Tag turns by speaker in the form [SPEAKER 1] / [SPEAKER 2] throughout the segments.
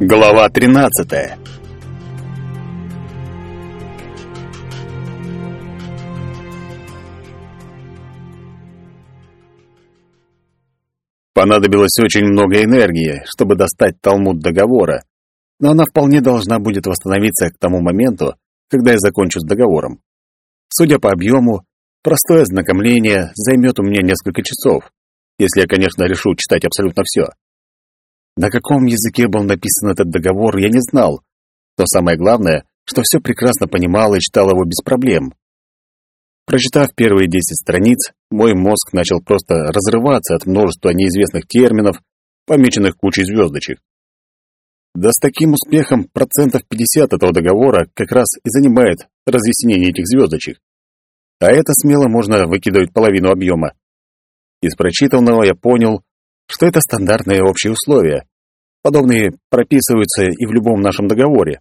[SPEAKER 1] Глава 13. Понадобилось очень много энергии, чтобы достать Талмуд договора, но она вполне должна будет восстановиться к тому моменту, когда я закончу с договором. Судя по объему, простое ознакомление займет у меня несколько часов, если я, конечно, решу читать абсолютно все. На каком языке был написан этот договор, я не знал, но самое главное, что все прекрасно понимал и читал его без проблем. Прочитав первые десять страниц, мой мозг начал просто разрываться от множества неизвестных терминов, помеченных кучей звездочек. Да с таким успехом процентов 50 этого договора как раз и занимает разъяснение этих звездочек. А это смело можно выкидывать половину объема. Из прочитанного я понял, что это стандартные общие условия. Подобные прописываются и в любом нашем договоре.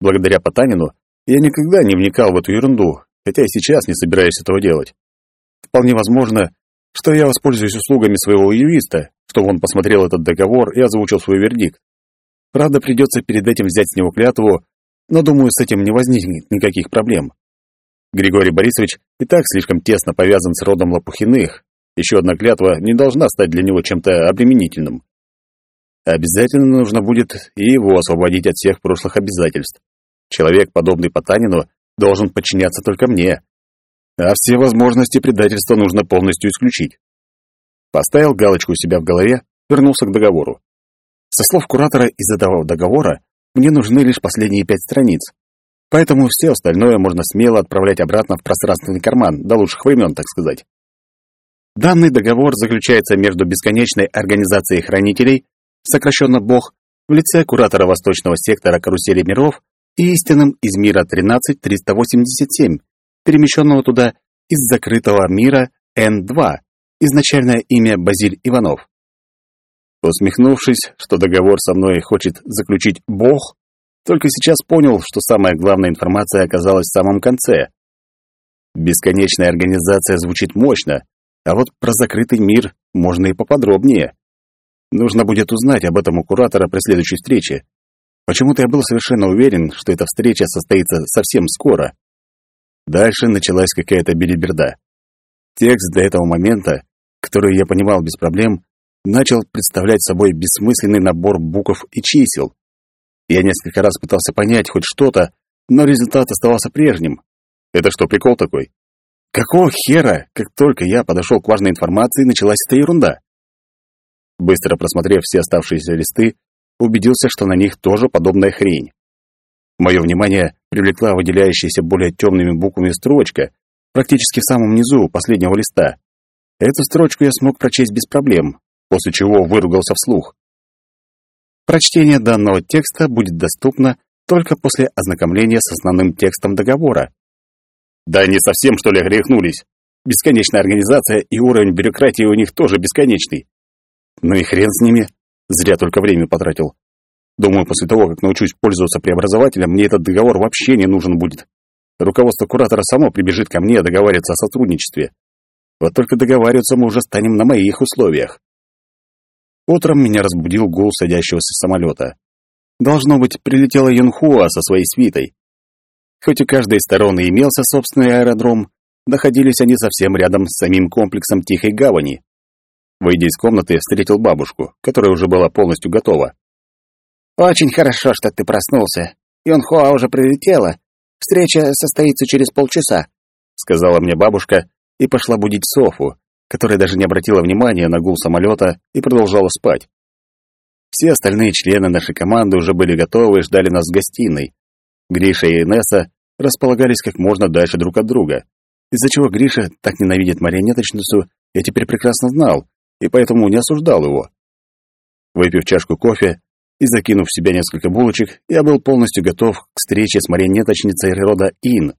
[SPEAKER 1] Благодаря Потанину я никогда не вникал в эту ерунду, хотя и сейчас не собираюсь этого делать. Вполне возможно, что я воспользуюсь услугами своего юриста, чтобы он посмотрел этот договор и озвучил свой вердикт. Правда, придется перед этим взять с него клятву, но, думаю, с этим не возникнет никаких проблем. Григорий Борисович и так слишком тесно повязан с родом Лопухиных. Еще одна клятва не должна стать для него чем-то обременительным. Обязательно нужно будет и его освободить от всех прошлых обязательств. Человек, подобный Потанину, должен подчиняться только мне. А все возможности предательства нужно полностью исключить. Поставил галочку у себя в голове, вернулся к договору. Со слов куратора из этого договора мне нужны лишь последние пять страниц. Поэтому все остальное можно смело отправлять обратно в пространственный карман, до лучших времен, так сказать. Данный договор заключается между бесконечной организацией хранителей, сокращенно БОГ, в лице куратора восточного сектора карусели миров и истинным из мира 13387, перемещенного туда из закрытого мира Н2, изначальное имя Базиль Иванов. Усмехнувшись, что договор со мной хочет заключить Бог, только сейчас понял, что самая главная информация оказалась в самом конце. Бесконечная организация звучит мощно, а вот про закрытый мир можно и поподробнее. Нужно будет узнать об этом у куратора при следующей встрече. Почему-то я был совершенно уверен, что эта встреча состоится совсем скоро. Дальше началась какая-то белиберда. Текст до этого момента, который я понимал без проблем, начал представлять собой бессмысленный набор букв и чисел. Я несколько раз пытался понять хоть что-то, но результат оставался прежним. Это что, прикол такой? Какого хера, как только я подошел к важной информации, началась эта ерунда? Быстро просмотрев все оставшиеся листы, убедился, что на них тоже подобная хрень. Мое внимание привлекла выделяющаяся более темными буквами строчка, практически в самом низу последнего листа. Эту строчку я смог прочесть без проблем, после чего выругался вслух. Прочтение данного текста будет доступно только после ознакомления с основным текстом договора. Да они совсем, что ли, грехнулись? Бесконечная организация и уровень бюрократии у них тоже бесконечный. Ну и хрен с ними. Зря только время потратил. Думаю, после того, как научусь пользоваться преобразователем, мне этот договор вообще не нужен будет. Руководство куратора само прибежит ко мне договариваться о сотрудничестве. Вот только договариваться мы уже станем на моих условиях. Утром меня разбудил гул садящегося самолета. Должно быть, прилетела Юнхуа со своей свитой. Хоть у каждой стороны имелся собственный аэродром, находились они совсем рядом с самим комплексом Тихой Гавани. Выйдя из комнаты, встретил бабушку, которая уже была полностью готова.
[SPEAKER 2] «Очень хорошо, что ты проснулся. Юнхуа уже прилетела. Встреча состоится через полчаса», —
[SPEAKER 1] сказала мне бабушка и пошла будить Софу, которая даже не обратила внимания на гул самолета и продолжала спать. Все остальные члены нашей команды уже были готовы и ждали нас в гостиной. Гриша и Инесса располагались как можно дальше друг от друга. Из-за чего Гриша так ненавидит марионеточницу, я теперь прекрасно знал, и поэтому не осуждал его. Выпив чашку кофе и закинув в себя несколько булочек, я был полностью готов к встрече с марионеточницей рода Ин.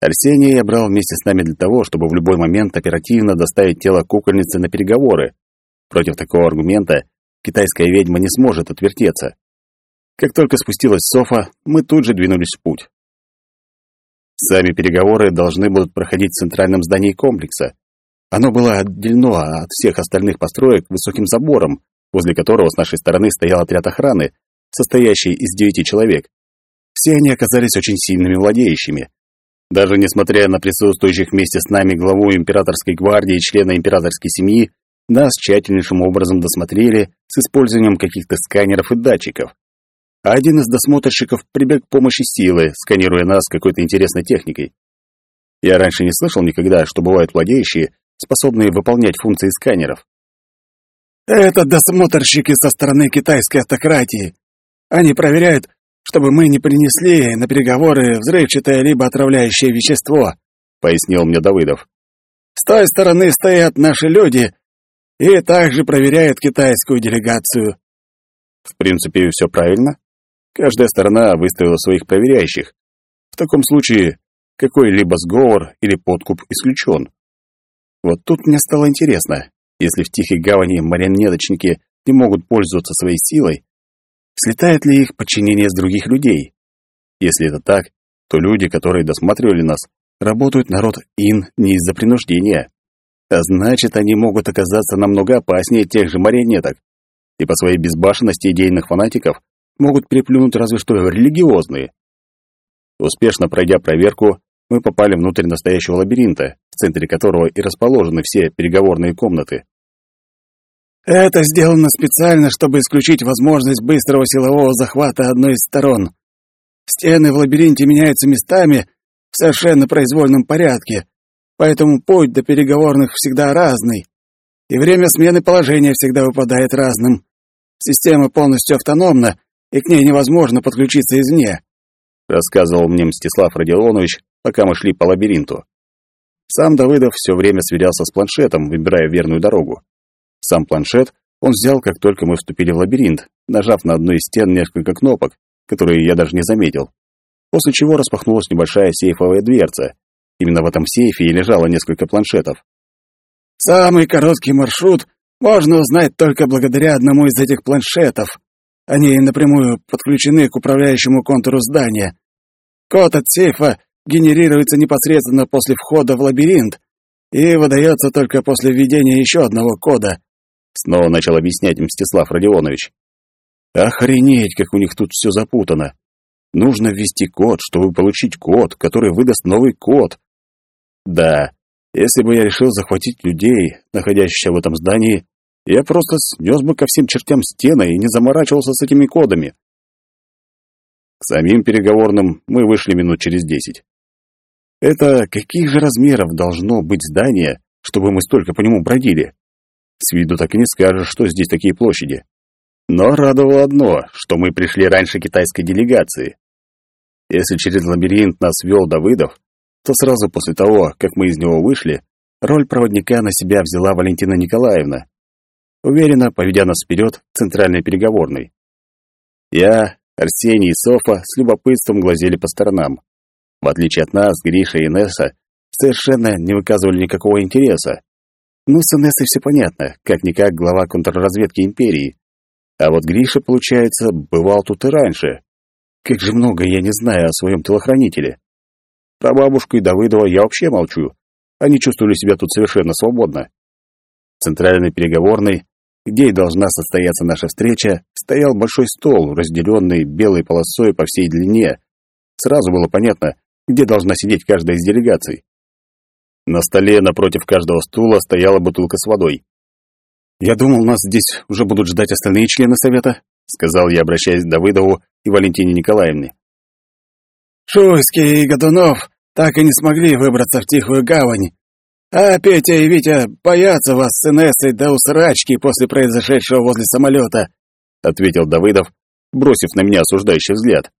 [SPEAKER 1] Арсения я брал вместе с нами для того, чтобы в любой момент оперативно доставить тело кукольницы на переговоры. Против такого аргумента китайская ведьма не сможет отвертеться. Как только спустилась Софа, мы тут же двинулись в путь. Сами переговоры должны будут проходить в центральном здании комплекса. Оно было отделено от всех остальных построек высоким забором, возле которого с нашей стороны стоял отряд охраны, состоящей из девяти человек. Все они оказались очень сильными владеющими. Даже несмотря на присутствующих вместе с нами главу императорской гвардии и члена императорской семьи, нас тщательнейшим образом досмотрели с использованием каких-то сканеров и датчиков. А один из досмотрщиков прибег к помощи силы, сканируя нас какой-то интересной техникой. Я раньше не слышал никогда, что бывают владеющие, способные выполнять функции сканеров.
[SPEAKER 3] «Это досмотрщики со стороны китайской автократии. Они проверяют, чтобы мы не принесли на переговоры взрывчатое либо отравляющее вещество», — пояснил мне Давыдов. «С той стороны стоят наши люди и также проверяют китайскую делегацию».
[SPEAKER 1] В принципе, все правильно. Каждая сторона выставила своих проверяющих. В таком случае какой-либо сговор или подкуп исключен. Вот тут мне стало интересно, если в Тихой Гавани марионеточники не могут пользоваться своей силой, слетает ли их подчинение с других людей? Если это так, то люди, которые досматривали нас, работают народ ин не из-за принуждения. А значит, они могут оказаться намного опаснее тех же марионеток. И по своей безбашенности идейных фанатиков могут переплюнуть разве что религиозные. Успешно пройдя проверку, мы попали внутрь настоящего лабиринта, в центре которого и расположены все переговорные комнаты.
[SPEAKER 3] Это сделано специально, чтобы исключить возможность быстрого силового захвата одной из сторон. Стены в лабиринте меняются местами в совершенно произвольном порядке, поэтому путь до переговорных всегда разный, и время смены положения всегда выпадает разным. Система полностью автономна, и к ней невозможно подключиться извне», — рассказывал мне Мстислав Родионович, пока мы шли по лабиринту. Сам Давыдов все время сверялся с планшетом, выбирая верную дорогу. Сам планшет он взял, как только мы вступили в лабиринт, нажав на одну из стен несколько кнопок, которые я даже не заметил. После чего распахнулась небольшая сейфовая дверца. Именно в этом сейфе и лежало несколько планшетов. «Самый короткий маршрут можно узнать только благодаря одному из этих планшетов. Они напрямую подключены к управляющему контуру здания. Код от сейфа генерируется непосредственно после входа в лабиринт и выдается только после введения еще одного кода. Снова начал объяснять Мстислав Родионович. Охренеть, как у них тут все запутано. Нужно ввести код, чтобы получить код, который выдаст новый код. Да, если бы я решил захватить людей, находящихся в этом здании, я просто снес бы ко всем чертям стены и не заморачивался с этими кодами. К самим переговорным мы вышли минут через десять. Это каких же размеров должно быть здание, чтобы мы столько по нему бродили? С виду так и не скажешь, что здесь такие площади. Но радовало одно, что мы пришли раньше китайской делегации. Если через лабиринт нас вел Давыдов, то сразу после того, как мы из него вышли, роль проводника на себя взяла Валентина Николаевна, уверенно поведя нас вперед к центральной переговорной. Я, Арсений и Софа с любопытством глазели по сторонам. В отличие от нас, Гриша и Несса совершенно не выказывали никакого интереса. Ну, с Инессой все понятно, как-никак глава контрразведки империи. А вот Гриша, получается, бывал тут и раньше. Как же много я не знаю о своем телохранителе. Про бабушку и Давыдова я вообще молчу. Они чувствовали себя тут совершенно свободно. В центральной переговорной, где и должна состояться наша встреча, стоял большой стол, разделенный белой полосой по всей длине. Сразу было понятно, где должна сидеть каждая из делегаций. На столе напротив каждого стула стояла бутылка с водой. «Я думал, нас здесь уже будут ждать остальные члены совета», сказал я, обращаясь к Давыдову и Валентине Николаевне. «Шуйский и Годунов так и не смогли выбраться в тихую гавань. А Петя и Витя боятся вас с Инессой до усрачки после произошедшего возле самолета», ответил Давыдов, бросив на меня осуждающий взгляд.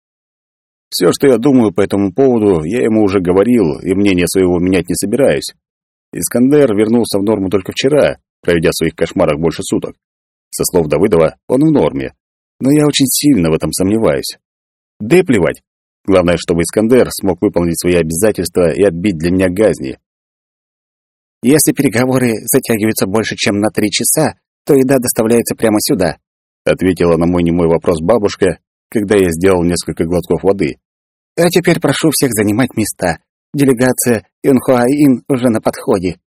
[SPEAKER 3] Все, что я думаю по этому поводу, я ему уже говорил, и мнение своего менять не собираюсь. Искандер вернулся в норму только вчера, проведя в своих кошмарах больше суток. Со слов Давыдова, он в норме, но я очень сильно в этом сомневаюсь. Да и плевать. Главное, чтобы Искандер смог выполнить свои обязательства и отбить для меня газни.
[SPEAKER 2] Если переговоры затягиваются больше, чем на три часа, то еда доставляется прямо сюда,
[SPEAKER 1] ответила на мой немой вопрос бабушка когда я сделал несколько глотков воды.
[SPEAKER 2] «А теперь прошу всех занимать места. Делегация Юнхуаин уже на подходе».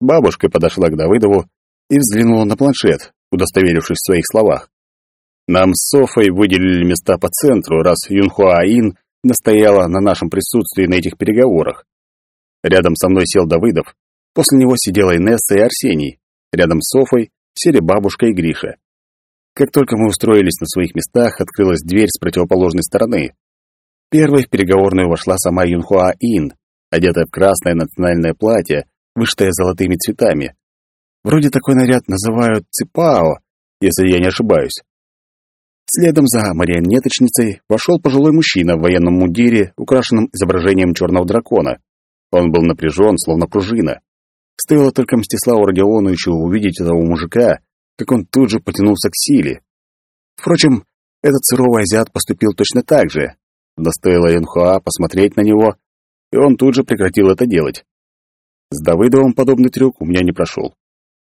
[SPEAKER 1] Бабушка подошла к Давыдову и взглянула на планшет, удостоверившись в своих словах. Нам с Софой выделили места по центру, раз Юнхуаин настояла на нашем присутствии на этих переговорах. Рядом со мной сел Давыдов, после него сидела Инесса и Арсений, рядом с Софой сели бабушка и Гриша. Как только мы устроились на своих местах, открылась дверь с противоположной стороны. Первой в переговорную вошла сама Юнхуа Ин, одетая в красное национальное платье, вышитое золотыми цветами. Вроде такой наряд называют ципао, если я не ошибаюсь. Следом за марионеточницей вошел пожилой мужчина в военном мундире, украшенном изображением черного дракона. Он был напряжен, словно пружина. Стоило только Мстиславу Родионовичу увидеть этого мужика, как он тут же потянулся к силе. Впрочем, этот суровый азиат поступил точно так же. Но стоило Янхуа посмотреть на него, и он тут же прекратил это делать. С Давыдовым подобный трюк у меня не прошел.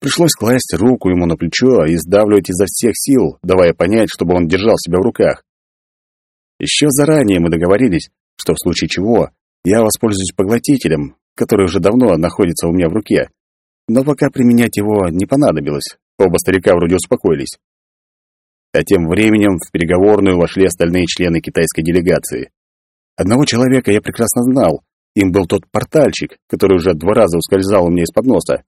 [SPEAKER 1] Пришлось класть руку ему на плечо и сдавливать изо всех сил, давая понять, чтобы он держал себя в руках. Еще заранее мы договорились, что в случае чего я воспользуюсь поглотителем, который уже давно находится у меня в руке. Но пока применять его не понадобилось. Оба старика вроде успокоились. А тем временем в переговорную вошли остальные члены китайской делегации. Одного человека я прекрасно знал. Им был тот портальчик, который уже два раза ускользал у меня из-под носа.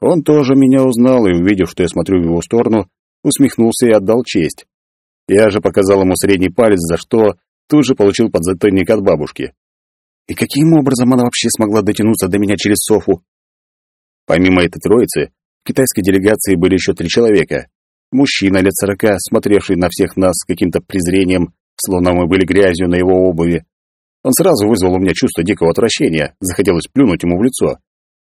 [SPEAKER 1] Он тоже меня узнал и, увидев, что я смотрю в его сторону, усмехнулся и отдал честь. Я же показал ему средний палец, за что тут же получил подзатыльник от бабушки. И каким образом она вообще смогла дотянуться до меня через Софу? Помимо этой троицы, в китайской делегации были еще три человека. Мужчина лет сорока, смотревший на всех нас с каким-то презрением, словно мы были грязью на его обуви. Он сразу вызвал у меня чувство дикого отвращения, захотелось плюнуть ему в лицо.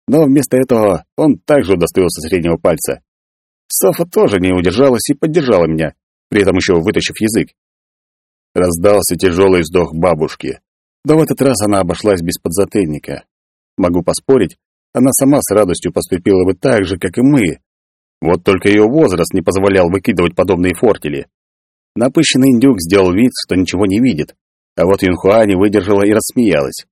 [SPEAKER 1] Но вместо этого он также удостоился среднего пальца. Софа тоже не удержалась и поддержала меня, при этом еще вытащив язык. Раздался тяжелый вздох бабушки. Но в этот раз она обошлась без подзатыльника. Могу поспорить, она сама с радостью поступила бы так же, как и мы. Вот только ее возраст не позволял выкидывать подобные фортели. Напыщенный индюк сделал вид, что ничего не видит, а вот Юнхуа не выдержала и рассмеялась.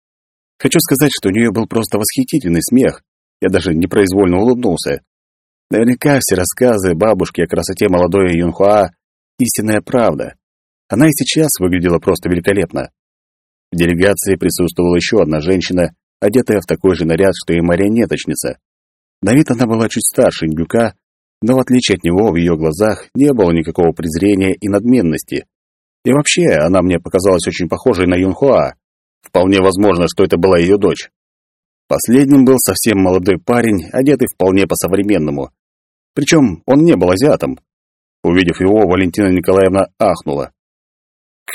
[SPEAKER 1] Хочу сказать, что у нее был просто восхитительный смех. Я даже непроизвольно улыбнулся. Наверняка все рассказы бабушки о красоте молодой Юнхуа — истинная правда. Она и сейчас выглядела просто великолепно. В делегации присутствовала еще одна женщина, одетая в такой же наряд, что и марионеточница. На вид она была чуть старше индюка, но в отличие от него в ее глазах не было никакого презрения и надменности. И вообще, она мне показалась очень похожей на Юнхуа. Вполне возможно, что это была ее дочь. Последним был совсем молодой парень, одетый вполне по-современному. Причем он не был азиатом. Увидев его, Валентина Николаевна ахнула.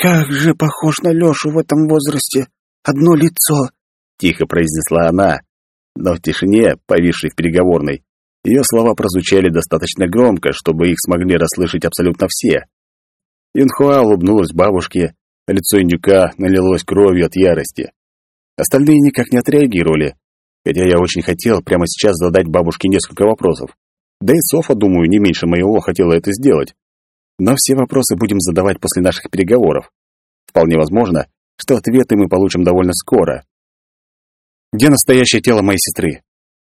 [SPEAKER 2] «Как же похож на Лешу в этом возрасте! Одно лицо!» — тихо произнесла она. Но в тишине, повисшей в переговорной, ее слова прозвучали достаточно громко, чтобы их смогли расслышать абсолютно все. Юнхуа улыбнулась бабушке, лицо индюка налилось кровью от ярости. Остальные никак не отреагировали, хотя я очень хотел прямо сейчас задать бабушке несколько вопросов. Да и Софа, думаю, не меньше моего хотела это сделать. Но все вопросы будем задавать после наших переговоров. Вполне возможно, что ответы мы получим довольно скоро. Где настоящее тело моей сестры?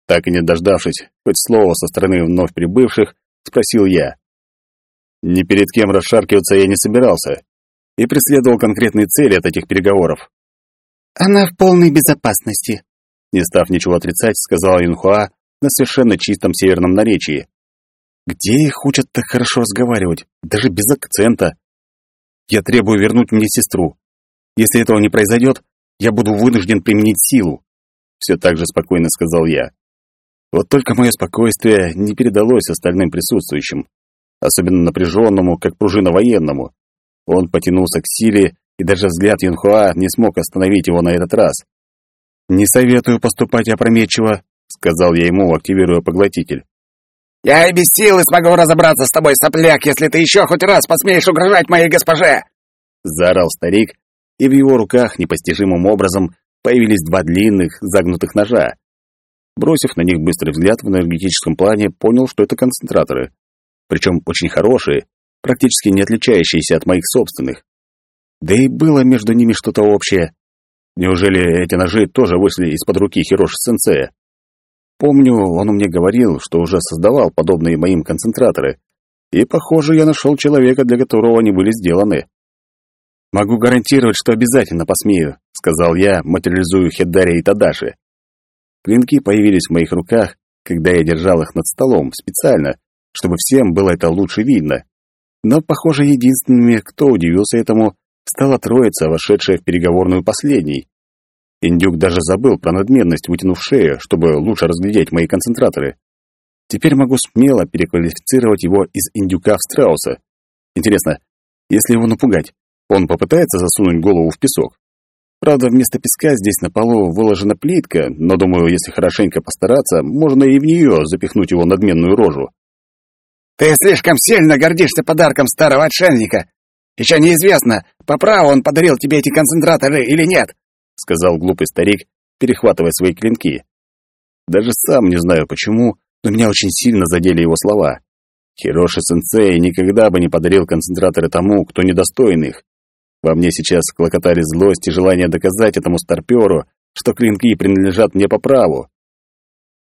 [SPEAKER 2] Так и не дождавшись хоть слова со стороны вновь прибывших, спросил я. Ни перед кем расшаркиваться я не собирался и преследовал конкретные цели от этих переговоров.
[SPEAKER 4] «Она в полной безопасности», —
[SPEAKER 1] не став ничего отрицать, сказала Юнхуа на совершенно чистом северном наречии. Где их учат так хорошо разговаривать, даже без акцента? Я требую вернуть мне сестру. Если этого не произойдет, я буду вынужден применить силу. Все так же спокойно сказал я. Вот только мое спокойствие не передалось остальным присутствующим, особенно напряженному, как пружина военному. Он потянулся к силе, и даже взгляд Юнхуа не смог остановить его на этот раз. «Не советую поступать опрометчиво», — сказал я ему, активируя поглотитель.
[SPEAKER 2] «Я и без силы смогу разобраться с тобой, сопляк, если ты еще хоть раз посмеешь угрожать моей госпоже!»
[SPEAKER 1] Заорал старик, и в его руках непостижимым образом появились два длинных, загнутых ножа. Бросив на них быстрый взгляд в энергетическом плане, понял, что это концентраторы. Причем очень хорошие, практически не отличающиеся от моих собственных. Да и было между ними что-то общее. Неужели эти ножи тоже вышли из-под руки Хироши-сенсея? Помню, он мне говорил, что уже создавал подобные моим концентраторы. И, похоже, я нашел человека, для которого они были сделаны. «Могу гарантировать, что обязательно посмею», — сказал я, материализуя Хеддари и Тадаши. Клинки появились в моих руках, когда я держал их над столом, специально, чтобы всем было это лучше видно. Но, похоже, единственными, кто удивился этому, стала троица, вошедшая в переговорную последней. Индюк даже забыл про надменность, вытянув шею, чтобы лучше разглядеть мои концентраторы. Теперь могу смело переквалифицировать его из индюка в страуса. Интересно, если его напугать, он попытается засунуть голову в песок. Правда, вместо песка здесь на полу выложена плитка, но, думаю, если хорошенько постараться, можно и в нее запихнуть его надменную рожу.
[SPEAKER 3] «Ты слишком сильно гордишься подарком старого отшельника. Еще неизвестно, по праву он подарил тебе эти концентраторы или нет», — сказал глупый старик, перехватывая свои клинки.
[SPEAKER 1] Даже сам не знаю почему, но меня очень сильно задели его слова. Хироши-сенсей никогда бы не подарил концентраторы тому, кто недостоин их. Во мне сейчас клокотали злость и желание доказать этому старпёру, что клинки принадлежат мне по праву.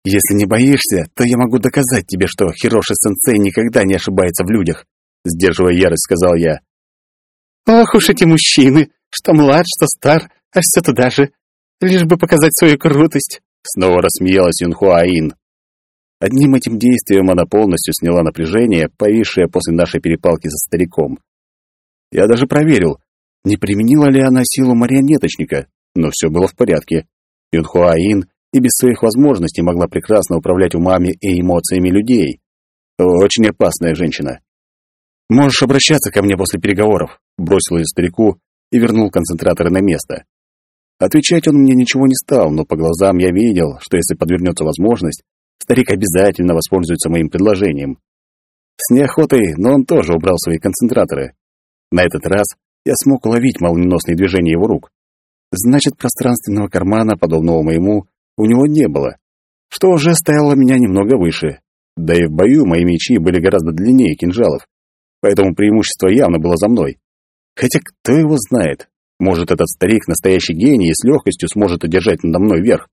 [SPEAKER 4] «Если не боишься, то я могу доказать тебе, что Хироши-сенсей никогда не ошибается в людях», сдерживая ярость, сказал я. «Ох уж эти мужчины, что млад, что стар, а все туда же, лишь бы показать свою крутость»,
[SPEAKER 1] снова рассмеялась Юнхуаин. Одним этим действием она полностью сняла напряжение, повисшее после нашей перепалки со стариком. Я даже проверил, не применила ли она силу марионеточника, но все было в порядке. Юнхуаин и без своих возможностей могла прекрасно управлять умами и эмоциями людей. Очень опасная женщина. «Можешь обращаться ко мне после переговоров», — бросил я старику и вернул концентраторы на место. Отвечать он мне ничего не стал, но по глазам я видел, что если подвернется возможность, старик обязательно воспользуется моим предложением. С неохотой, но он тоже убрал свои концентраторы. На этот раз я смог уловить молниеносные движения его рук. Значит, пространственного кармана, подобного моему, у него не было, что уже стояло меня немного выше. Да и в бою мои мечи были гораздо длиннее кинжалов, поэтому преимущество явно было за мной. Хотя кто его знает, может, этот старик настоящий гений и с легкостью сможет одержать надо мной верх.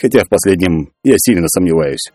[SPEAKER 1] Хотя в последнем я сильно сомневаюсь.